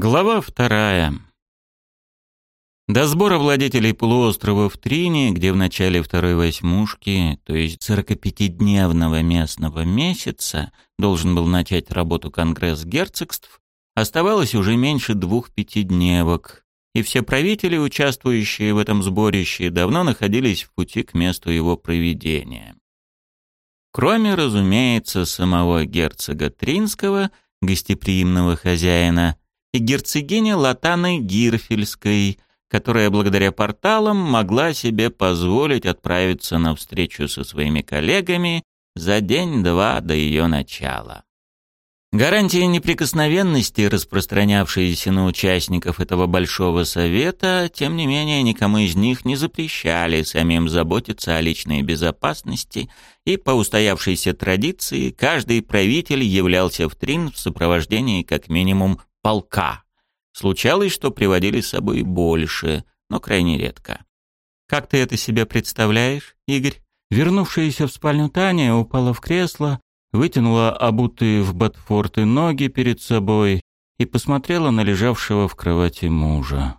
Глава вторая. До сбора владетелей полуострова в Трине, где в начале второй восьмушки, то есть 45-дневного местного месяца, должен был начать работу Конгресс герцогств, оставалось уже меньше двух пятидневок, и все правители, участвующие в этом сборище, давно находились в пути к месту его проведения. Кроме, разумеется, самого герцога Тринского, гостеприимного хозяина, и герцогиня Латаны Гирфельской, которая благодаря порталам могла себе позволить отправиться на встречу со своими коллегами за день-два до ее начала. Гарантии неприкосновенности, распространявшиеся на участников этого большого совета, тем не менее никому из них не запрещали самим заботиться о личной безопасности, и по устоявшейся традиции каждый правитель являлся в Трин в сопровождении как минимум полка. Случалось, что приводили с собой больше, но крайне редко. «Как ты это себе представляешь, Игорь?» Вернувшаяся в спальню Таня упала в кресло, вытянула обутые в ботфорты ноги перед собой и посмотрела на лежавшего в кровати мужа.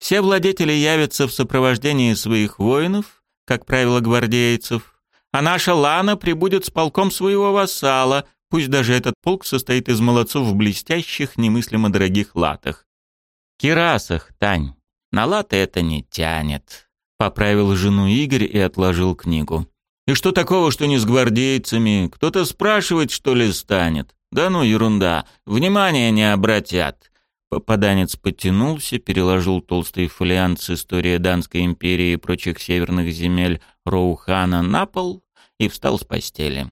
«Все владетели явятся в сопровождении своих воинов, как правило, гвардейцев, а наша Лана прибудет с полком своего вассала, Пусть даже этот полк состоит из молодцов в блестящих, немыслимо дорогих латах. Кирасах, Тань, на латы это не тянет. Поправил жену Игорь и отложил книгу. И что такого, что не с гвардейцами? Кто-то спрашивать, что ли, станет? Да ну, ерунда. Внимания не обратят. Попаданец подтянулся, переложил толстый фолиант с историей Данской империи и прочих северных земель Роухана на пол и встал с постели.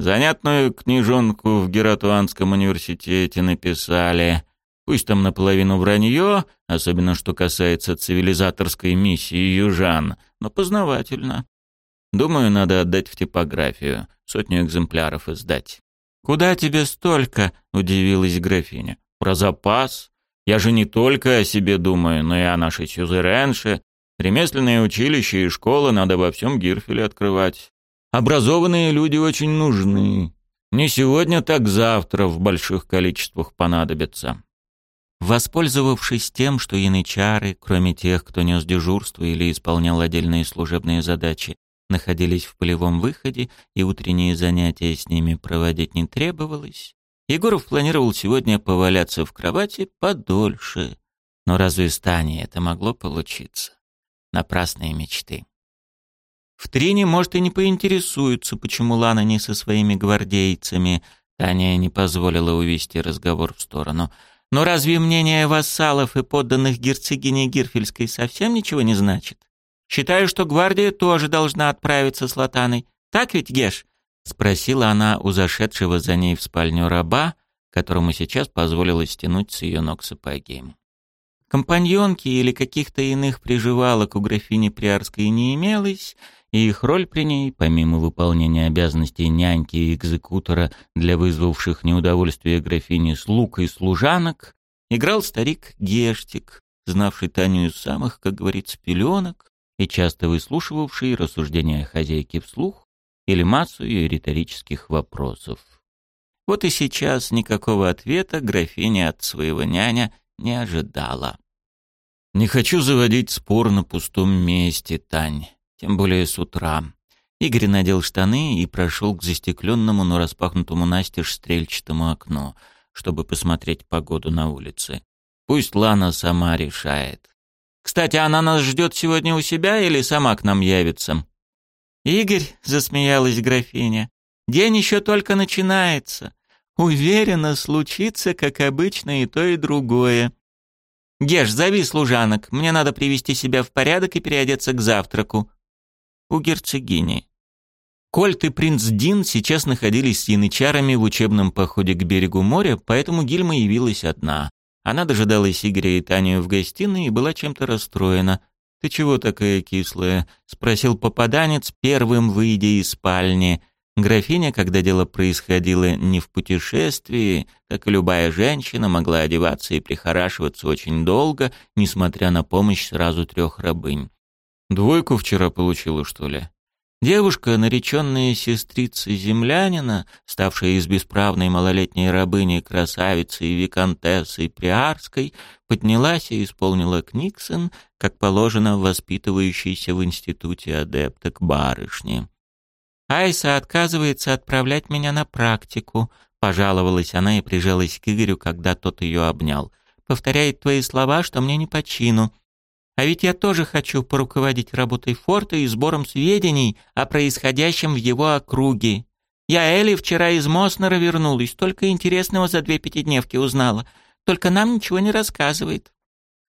Занятную книжонку в Гератуанском университете написали. Пусть там наполовину вранье, особенно что касается цивилизаторской миссии южан, но познавательно. Думаю, надо отдать в типографию, сотню экземпляров издать. «Куда тебе столько?» — удивилась графиня. «Про запас. Я же не только о себе думаю, но и о нашей сюзеренше. Ремесленное училище и школы надо во всем Гирфеле открывать. Образованные люди очень нужны. Не сегодня, так завтра в больших количествах понадобятся. Воспользовавшись тем, что янычары, кроме тех, кто нес дежурство или исполнял отдельные служебные задачи, находились в полевом выходе и утренние занятия с ними проводить не требовалось, Егоров планировал сегодня поваляться в кровати подольше. Но разве с Таней это могло получиться? Напрасные мечты. В Трине, может, и не поинтересуются, почему Лана не со своими гвардейцами. Таня не позволила увести разговор в сторону. Но разве мнение вассалов и подданных герцогини Гирфельской совсем ничего не значит? Считаю, что гвардия тоже должна отправиться с Латаной. Так ведь, Геш? Спросила она у зашедшего за ней в спальню раба, которому сейчас позволила стянуть с ее ног сапоги. Компаньонки или каких-то иных приживалок у графини Приарской не имелось, и их роль при ней, помимо выполнения обязанностей няньки и экзекутора для вызвавших неудовольствие графини слуг и служанок, играл старик Гештик, знавший Таню из самых, как говорится, пеленок и часто выслушивавший рассуждения хозяйки вслух или массу ее риторических вопросов. Вот и сейчас никакого ответа графиня от своего няня не ожидала. «Не хочу заводить спор на пустом месте, Тань», тем более с утра. Игорь надел штаны и прошел к застекленному, но распахнутому настежь стрельчатому окну, чтобы посмотреть погоду на улице. Пусть Лана сама решает. «Кстати, она нас ждет сегодня у себя или сама к нам явится?» «Игорь», — засмеялась графиня, — «день еще только начинается. Уверена, случится, как обычно, и то, и другое. Геш, зови служанок, мне надо привести себя в порядок и переодеться к завтраку у герцогини. Кольт и принц Дин сейчас находились с янычарами в учебном походе к берегу моря, поэтому Гильма явилась одна. Она дожидалась Игоря и Таню в гостиной и была чем-то расстроена. «Ты чего такая кислая?» — спросил попаданец, первым выйдя из спальни. Графиня, когда дело происходило не в путешествии, как и любая женщина, могла одеваться и прихорашиваться очень долго, несмотря на помощь сразу трех рабынь. Двойку вчера получила, что ли? Девушка, нареченная сестрицей землянина, ставшая из бесправной малолетней рабыни красавицей виконтессой Приарской, поднялась и исполнила Книксон, как положено воспитывающейся в институте адепток барышни. «Айса отказывается отправлять меня на практику», — пожаловалась она и прижалась к Игорю, когда тот ее обнял. «Повторяет твои слова, что мне не по чину. А ведь я тоже хочу поруководить работой форта и сбором сведений о происходящем в его округе. Я Элли вчера из Моснера вернулась, только интересного за две пятидневки узнала. Только нам ничего не рассказывает.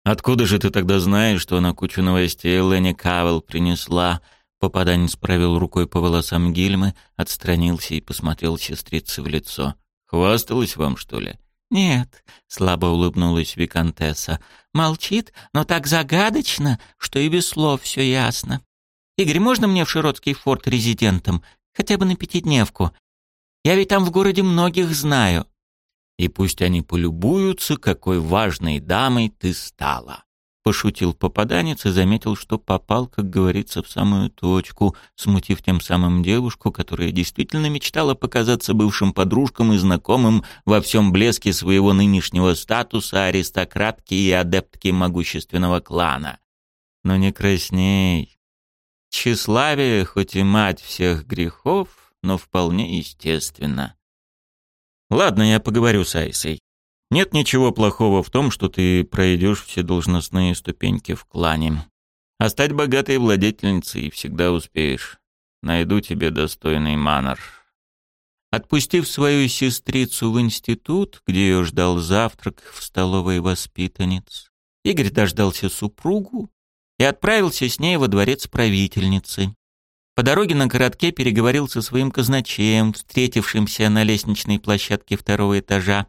«Откуда же ты тогда знаешь, что она кучу новостей Ленни Кавел принесла?» Попаданец провел рукой по волосам Гильмы, отстранился и посмотрел сестрице в лицо. «Хвасталась вам, что ли?» «Нет», — слабо улыбнулась Викантесса. «Молчит, но так загадочно, что и без слов все ясно. Игорь, можно мне в Широтский форт резидентом? Хотя бы на пятидневку. Я ведь там в городе многих знаю». «И пусть они полюбуются, какой важной дамой ты стала», Пошутил попаданец и заметил, что попал, как говорится, в самую точку, смутив тем самым девушку, которая действительно мечтала показаться бывшим подружкам и знакомым во всем блеске своего нынешнего статуса аристократки и адептки могущественного клана. Но не красней. Тщеславие, хоть и мать всех грехов, но вполне естественно. Ладно, я поговорю с Айсой. Нет ничего плохого в том, что ты пройдешь все должностные ступеньки в клане. А стать богатой владетельницей всегда успеешь. Найду тебе достойный манор. Отпустив свою сестрицу в институт, где ее ждал завтрак в столовой воспитанниц, Игорь дождался супругу и отправился с ней во дворец правительницы. По дороге на коротке переговорил со своим казначеем, встретившимся на лестничной площадке второго этажа,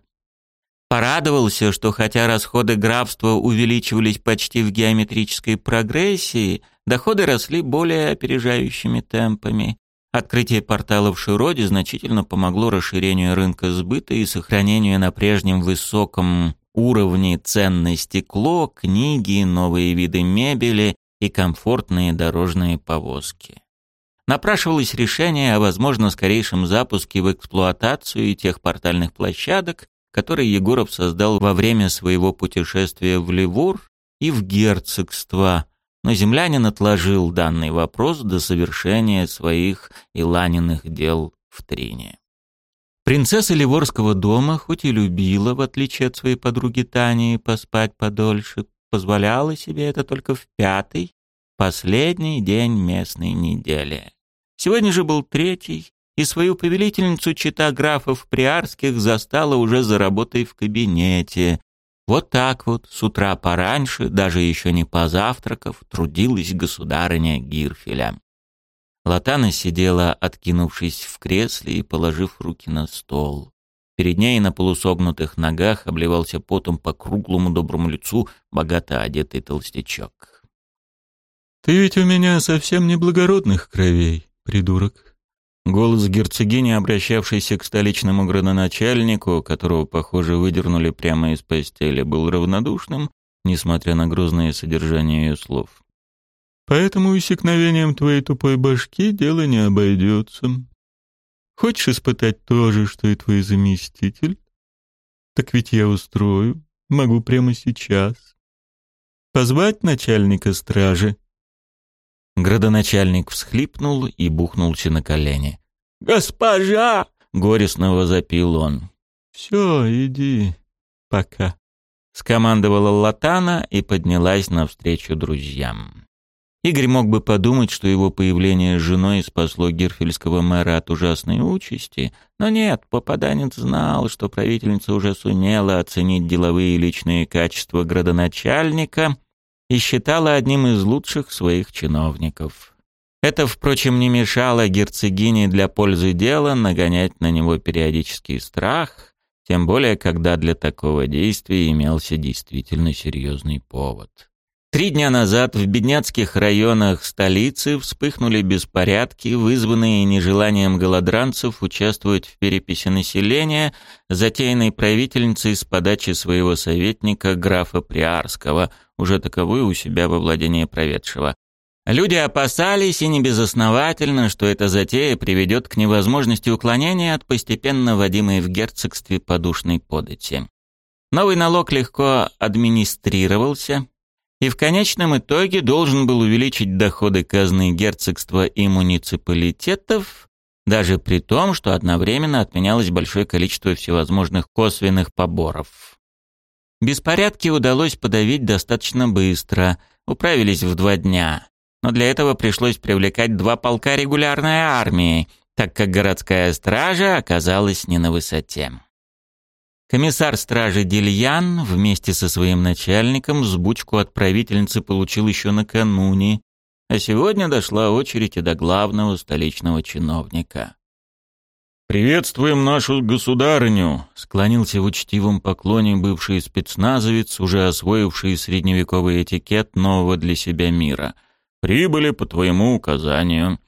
Порадовался, что хотя расходы графства увеличивались почти в геометрической прогрессии, доходы росли более опережающими темпами. Открытие портала в Широде значительно помогло расширению рынка сбыта и сохранению на прежнем высоком уровне цен стекло, книги, новые виды мебели и комфортные дорожные повозки. Напрашивалось решение о возможно скорейшем запуске в эксплуатацию тех портальных площадок, который Егоров создал во время своего путешествия в Ливур и в герцогство, но землянин отложил данный вопрос до совершения своих иланиных дел в Трине. Принцесса Ливорского дома, хоть и любила, в отличие от своей подруги Тани, поспать подольше, позволяла себе это только в пятый, последний день местной недели. Сегодня же был третий, и свою повелительницу чита графов Приарских застала уже за работой в кабинете. Вот так вот, с утра пораньше, даже еще не позавтракав, трудилась государыня Гирфеля. Латана сидела, откинувшись в кресле и положив руки на стол. Перед ней на полусогнутых ногах обливался потом по круглому доброму лицу богато одетый толстячок. «Ты ведь у меня совсем не благородных кровей, придурок», Голос герцогини, обращавшейся к столичному градоначальнику, которого, похоже, выдернули прямо из постели, был равнодушным, несмотря на грозное содержание ее слов. «Поэтому усекновением твоей тупой башки дело не обойдется. Хочешь испытать то же, что и твой заместитель? Так ведь я устрою, могу прямо сейчас. Позвать начальника стражи?» Градоначальник всхлипнул и бухнулся на колени. «Госпожа!» — горестно возопил он. «Все, иди, пока», — скомандовала Латана и поднялась навстречу друзьям. Игорь мог бы подумать, что его появление с женой спасло гирфельского мэра от ужасной участи, но нет, попаданец знал, что правительница уже сумела оценить деловые и личные качества градоначальника и считала одним из лучших своих чиновников. Это, впрочем, не мешало герцогине для пользы дела нагонять на него периодический страх, тем более, когда для такого действия имелся действительно серьезный повод. Три дня назад в бедняцких районах столицы вспыхнули беспорядки, вызванные нежеланием голодранцев участвовать в переписи населения, затеянной правительницей с подачи своего советника графа Приарского, уже таковой у себя во владении проведшего. Люди опасались, и небезосновательно, что эта затея приведет к невозможности уклонения от постепенно вводимой в герцогстве подушной подати. Новый налог легко администрировался и в конечном итоге должен был увеличить доходы казны герцогства и муниципалитетов, даже при том, что одновременно отменялось большое количество всевозможных косвенных поборов. Беспорядки удалось подавить достаточно быстро, управились в два дня но для этого пришлось привлекать два полка регулярной армии, так как городская стража оказалась не на высоте. Комиссар стражи Дильян вместе со своим начальником сбучку от правительницы получил еще накануне, а сегодня дошла очередь и до главного столичного чиновника. «Приветствуем нашу государыню!» — склонился в учтивом поклоне бывший спецназовец, уже освоивший средневековый этикет нового для себя мира. Прибыли по твоему указанию».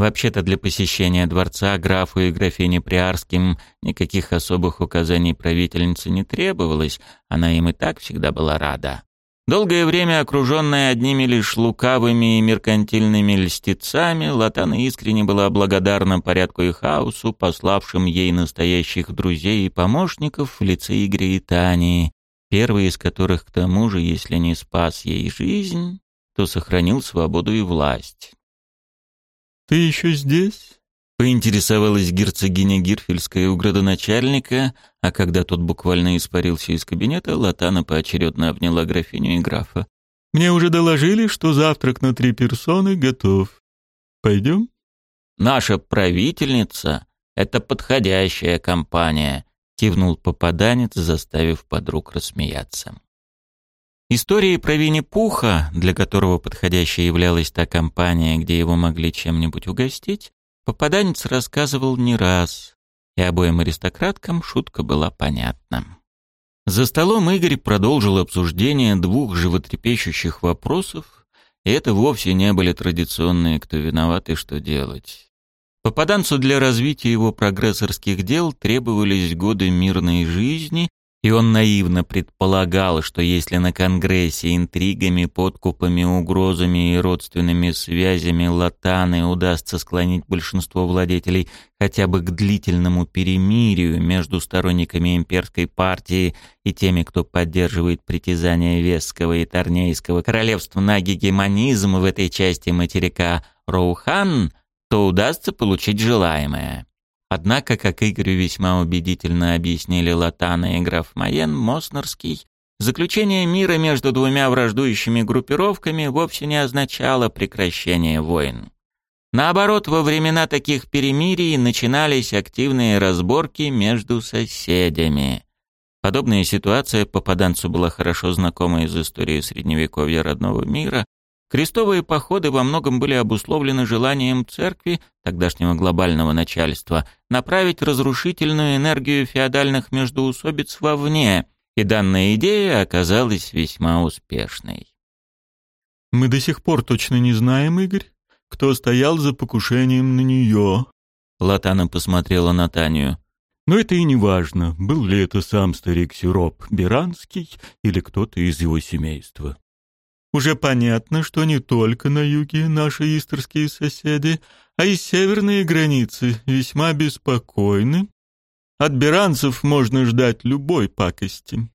Вообще-то для посещения дворца графу и графине Приарским никаких особых указаний правительницы не требовалось, она им и так всегда была рада. Долгое время окруженная одними лишь лукавыми и меркантильными льстецами, Латана искренне была благодарна порядку и хаосу, пославшим ей настоящих друзей и помощников в лице Игоря и Тани, первый из которых, к тому же, если не спас ей жизнь, кто сохранил свободу и власть. «Ты еще здесь?» — поинтересовалась герцогиня Гирфельская у градоначальника, а когда тот буквально испарился из кабинета, Латана поочередно обняла графиню и графа. «Мне уже доложили, что завтрак на три персоны готов. Пойдем?» «Наша правительница — это подходящая компания», — кивнул попаданец, заставив подруг рассмеяться. Истории про Винни-Пуха, для которого подходящей являлась та компания, где его могли чем-нибудь угостить, попаданец рассказывал не раз, и обоим аристократкам шутка была понятна. За столом Игорь продолжил обсуждение двух животрепещущих вопросов, и это вовсе не были традиционные «кто виноват и что делать». Попаданцу для развития его прогрессорских дел требовались годы мирной жизни и он наивно предполагал, что если на Конгрессе интригами, подкупами, угрозами и родственными связями Латаны удастся склонить большинство владетелей хотя бы к длительному перемирию между сторонниками имперской партии и теми, кто поддерживает притязания Вестского и Торнейского королевств на гегемонизм в этой части материка Роухан, то удастся получить желаемое. Однако, как Игорю весьма убедительно объяснили Латана и граф Майен, Моснерский, заключение мира между двумя враждующими группировками вовсе не означало прекращение войн. Наоборот, во времена таких перемирий начинались активные разборки между соседями. Подобная ситуация попаданцу была хорошо знакома из истории средневековья родного мира, Крестовые походы во многом были обусловлены желанием церкви, тогдашнего глобального начальства, направить разрушительную энергию феодальных междоусобиц вовне, и данная идея оказалась весьма успешной. «Мы до сих пор точно не знаем, Игорь, кто стоял за покушением на нее», Латана посмотрела на Танию. «Но это и не важно, был ли это сам старик Сироп Биранский или кто-то из его семейства. Уже понятно, что не только на юге наши исторские соседи, а и северные границы весьма беспокойны. От биранцев можно ждать любой пакости.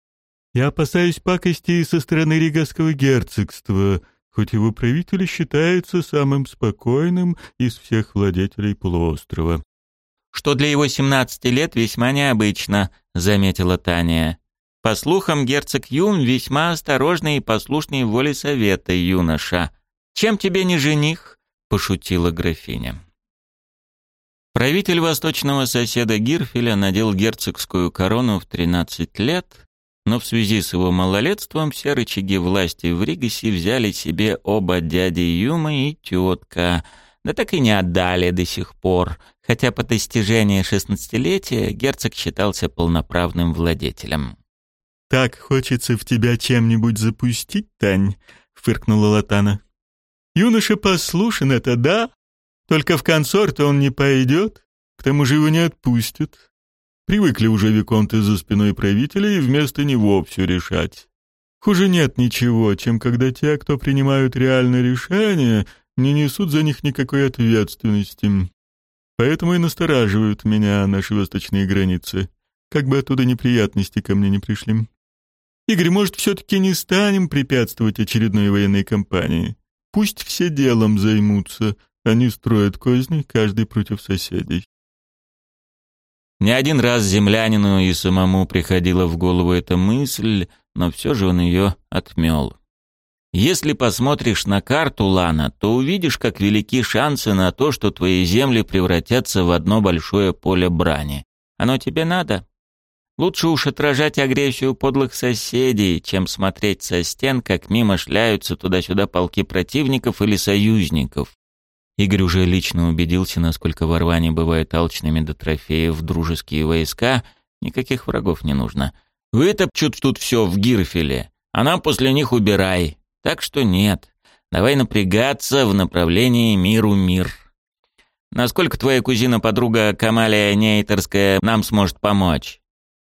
Я опасаюсь пакости со стороны Ригасского герцогства, хоть его правитель считается самым спокойным из всех владетелей полуострова. «Что для его семнадцати лет весьма необычно», — заметила Таня. По слухам, герцог Юм весьма осторожный и послушный воле совета юноша. Чем тебе не жених? пошутила графиня. Правитель восточного соседа Гирфеля надел герцогскую корону в 13 лет, но в связи с его малолетством все рычаги власти в Ригасе взяли себе оба дяди Юма и тетка, да так и не отдали до сих пор, хотя по достижении шестнадцатилетия герцог считался полноправным владетелем. «Так хочется в тебя чем-нибудь запустить, Тань», — фыркнула Латана. «Юноша послушен, это да, только в консорт он не пойдет, к тому же его не отпустят. Привыкли уже виконты за спиной правителя и вместо него все решать. Хуже нет ничего, чем когда те, кто принимают реальные решения, не несут за них никакой ответственности. Поэтому и настораживают меня наши восточные границы, как бы оттуда неприятности ко мне не пришли. Игорь, может, все-таки не станем препятствовать очередной военной кампании? Пусть все делом займутся, они строят козни, каждый против соседей. Не один раз землянину и самому приходила в голову эта мысль, но все же он ее отмел. Если посмотришь на карту Лана, то увидишь, как велики шансы на то, что твои земли превратятся в одно большое поле брани. Оно тебе надо? Лучше уж отражать агрессию подлых соседей, чем смотреть со стен, как мимо шляются туда-сюда полки противников или союзников. Игорь уже лично убедился, насколько в Орване бывают алчными до трофеев дружеские войска, никаких врагов не нужно. Вытопчут тут все в Гирфеле, а нам после них убирай. Так что нет. Давай напрягаться в направлении миру-мир. Насколько твоя кузина-подруга Камалия Нейтерская нам сможет помочь?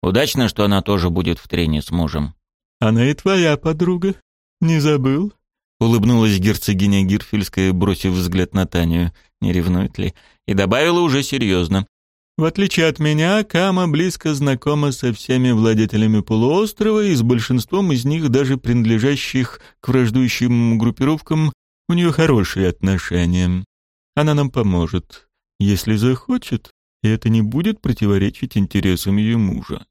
Удачно, что она тоже будет в трене с мужем. Она и твоя подруга. Не забыл? Улыбнулась герцогиня Гирфельская, бросив взгляд на Танию. Не ревнует ли? И добавила уже серьезно. В отличие от меня, Кама близко знакома со всеми владетелями полуострова и с большинством из них, даже принадлежащих к враждующим группировкам, у нее хорошие отношения. Она нам поможет, если захочет, и это не будет противоречить интересам ее мужа.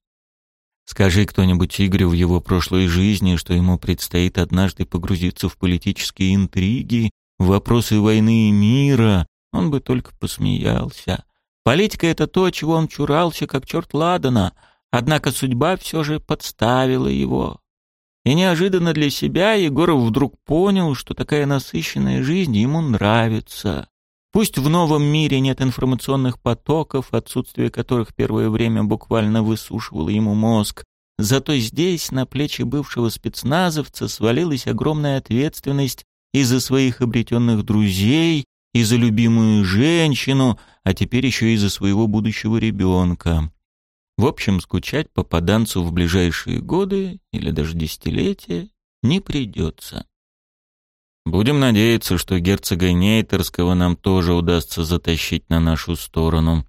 Скажи кто-нибудь Игорю в его прошлой жизни, что ему предстоит однажды погрузиться в политические интриги, в вопросы войны и мира, он бы только посмеялся. Политика — это то, чего он чурался, как черт ладана, однако судьба все же подставила его. И неожиданно для себя Егоров вдруг понял, что такая насыщенная жизнь ему нравится. Пусть в новом мире нет информационных потоков, отсутствие которых первое время буквально высушивало ему мозг, зато здесь на плечи бывшего спецназовца свалилась огромная ответственность из-за своих обретенных друзей, и за любимую женщину, а теперь еще и за своего будущего ребенка. В общем, скучать попаданцу в ближайшие годы или даже десятилетия не придется. Будем надеяться, что герцога Нейтерского нам тоже удастся затащить на нашу сторону.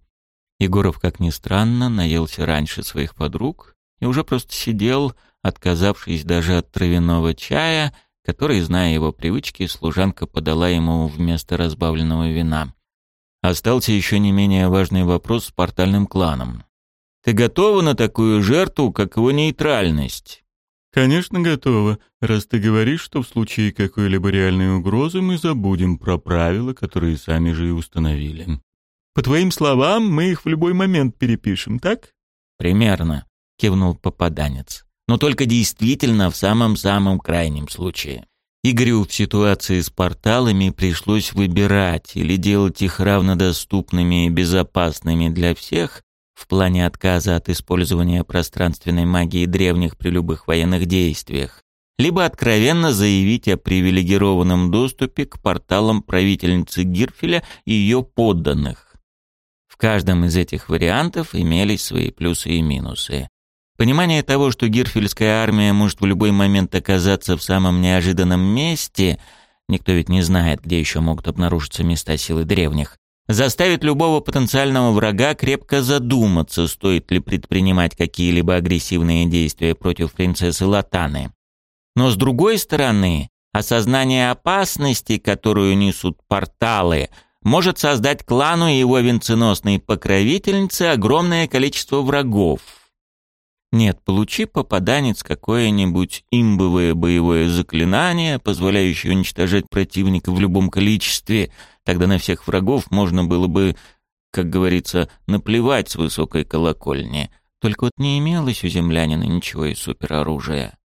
Егоров, как ни странно, наелся раньше своих подруг и уже просто сидел, отказавшись даже от травяного чая — который, зная его привычки, служанка подала ему вместо разбавленного вина. Остался еще не менее важный вопрос с портальным кланом. «Ты готова на такую жертву, как его нейтральность?» «Конечно, готова, раз ты говоришь, что в случае какой-либо реальной угрозы мы забудем про правила, которые сами же и установили. По твоим словам, мы их в любой момент перепишем, так?» «Примерно», — кивнул попаданец но только действительно в самом-самом крайнем случае. Игорю в ситуации с порталами пришлось выбирать или делать их равнодоступными и безопасными для всех в плане отказа от использования пространственной магии древних при любых военных действиях, либо откровенно заявить о привилегированном доступе к порталам правительницы Гирфеля и ее подданных. В каждом из этих вариантов имелись свои плюсы и минусы. Понимание того, что гирфельская армия может в любой момент оказаться в самом неожиданном месте, никто ведь не знает, где еще могут обнаружиться места силы древних, заставит любого потенциального врага крепко задуматься, стоит ли предпринимать какие-либо агрессивные действия против принцессы Латаны. Но с другой стороны, осознание опасности, которую несут порталы, может создать клану и его венценосной покровительнице огромное количество врагов – нет, получи попаданец какое-нибудь имбовое боевое заклинание, позволяющее уничтожать противника в любом количестве, тогда на всех врагов можно было бы, как говорится, наплевать с высокой колокольни. Только вот не имелось у землянина ничего из супероружия.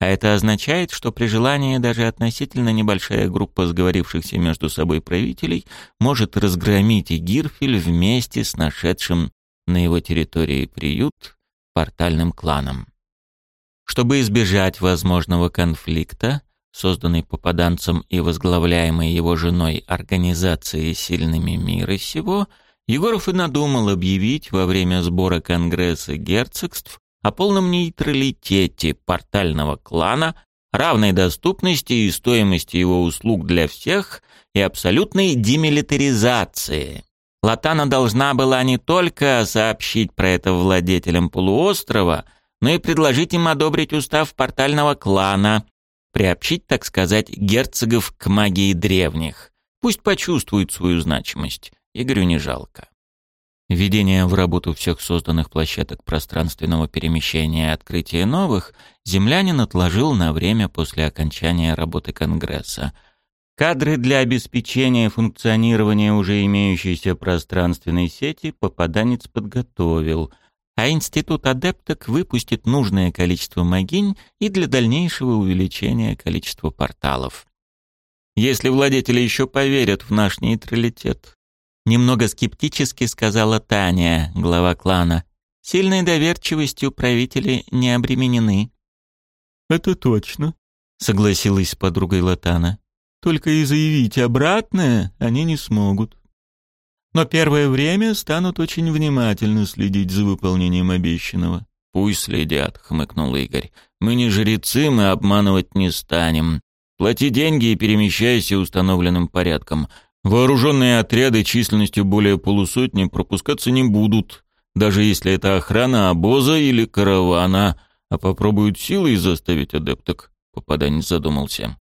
А это означает, что при желании даже относительно небольшая группа сговорившихся между собой правителей может разгромить и Гирфель вместе с нашедшим на его территории приют портальным кланом. Чтобы избежать возможного конфликта, созданной попаданцем и возглавляемой его женой организацией сильными мира сего, Егоров и надумал объявить во время сбора Конгресса герцогств о полном нейтралитете портального клана равной доступности и стоимости его услуг для всех и абсолютной демилитаризации. Латана должна была не только сообщить про это владетелям полуострова, но и предложить им одобрить устав портального клана, приобщить, так сказать, герцогов к магии древних. Пусть почувствуют свою значимость. Игорю не жалко. Введение в работу всех созданных площадок пространственного перемещения и открытие новых землянин отложил на время после окончания работы Конгресса. Кадры для обеспечения функционирования уже имеющейся пространственной сети попаданец подготовил, а Институт Адепток выпустит нужное количество могинь и для дальнейшего увеличения количества порталов. Если владетели еще поверят в наш нейтралитет, Немного скептически сказала Таня, глава клана. Сильной доверчивостью правители не обременены. «Это точно», — согласилась с подругой Латана. «Только и заявить обратное они не смогут. Но первое время станут очень внимательно следить за выполнением обещанного». «Пусть следят», — хмыкнул Игорь. «Мы не жрецы, мы обманывать не станем. Плати деньги и перемещайся установленным порядком. Вооруженные отряды численностью более полусотни пропускаться не будут, даже если это охрана обоза или каравана, а попробуют силой заставить адепток, попаданец задумался.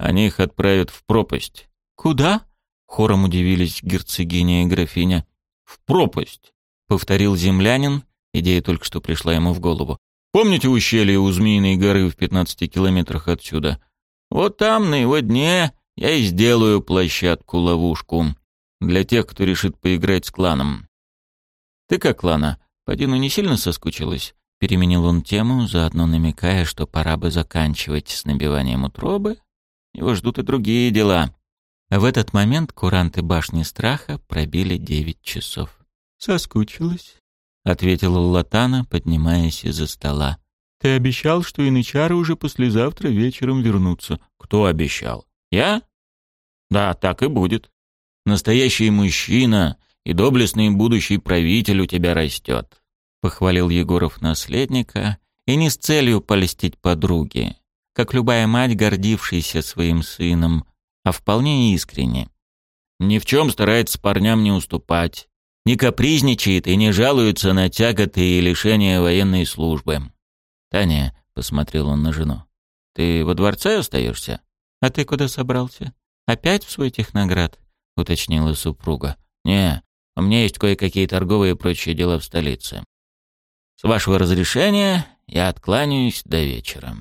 Они их отправят в пропасть. «Куда?» — хором удивились герцогиня и графиня. «В пропасть», — повторил землянин, идея только что пришла ему в голову. «Помните ущелье у Змеиной горы в пятнадцати километрах отсюда? Вот там, на его дне, я и сделаю площадку-ловушку для тех, кто решит поиграть с кланом. Ты как, Лана, по Дину не сильно соскучилась? Переменил он тему, заодно намекая, что пора бы заканчивать с набиванием утробы. Его ждут и другие дела. В этот момент куранты башни страха пробили девять часов. «Соскучилась», — ответила Латана, поднимаясь из-за стола. «Ты обещал, что инычары уже послезавтра вечером вернутся». «Кто обещал? Я? Да, так и будет. Настоящий мужчина и доблестный будущий правитель у тебя растет. Похвалил Егоров наследника, и не с целью полистить подруге, как любая мать, гордившаяся своим сыном, а вполне искренне. Ни в чем старается парням не уступать, не капризничает и не жалуется на тяготы и лишения военной службы. «Таня», — посмотрел он на жену, — «ты во дворце остаешься?» «А ты куда собрался? Опять в свой техноград?» — уточнила супруга. «Не, у меня есть кое-какие торговые и прочие дела в столице. С вашего разрешения я откланяюсь до вечера».